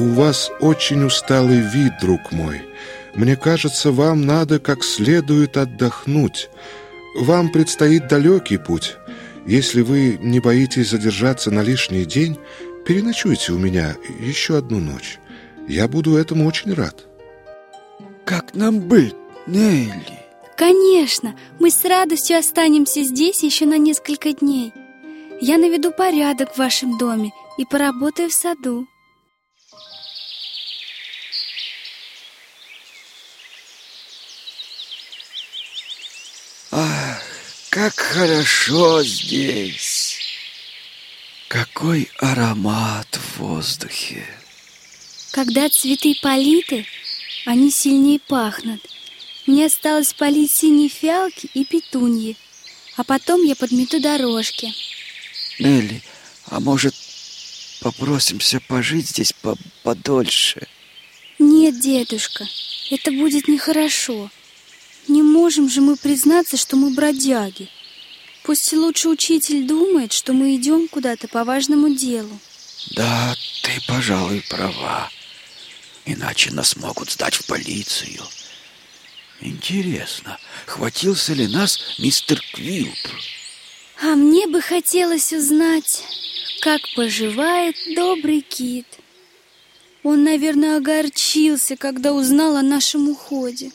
у вас очень усталый вид, друг мой. Мне кажется, вам надо как следует отдохнуть. Вам предстоит далекий путь. Если вы не боитесь задержаться на лишний день, переночуйте у меня еще одну ночь. Я буду этому очень рад. Как нам быть, Нелли? Конечно, мы с радостью останемся здесь еще на несколько дней. Я наведу порядок в вашем доме и поработаю в саду. Как хорошо здесь! Какой аромат в воздухе! Когда цветы политы, они сильнее пахнут. Мне осталось полить синие фиалки и петуньи, а потом я подмету дорожки. Нелли, а может, попросимся пожить здесь по подольше? Нет, дедушка, это будет нехорошо. Не можем же мы признаться, что мы бродяги. Пусть лучше учитель думает, что мы идем куда-то по важному делу. Да, ты, пожалуй, права. Иначе нас могут сдать в полицию. Интересно, хватился ли нас мистер Квилп? А мне бы хотелось узнать, как поживает добрый кит. Он, наверное, огорчился, когда узнал о нашем уходе.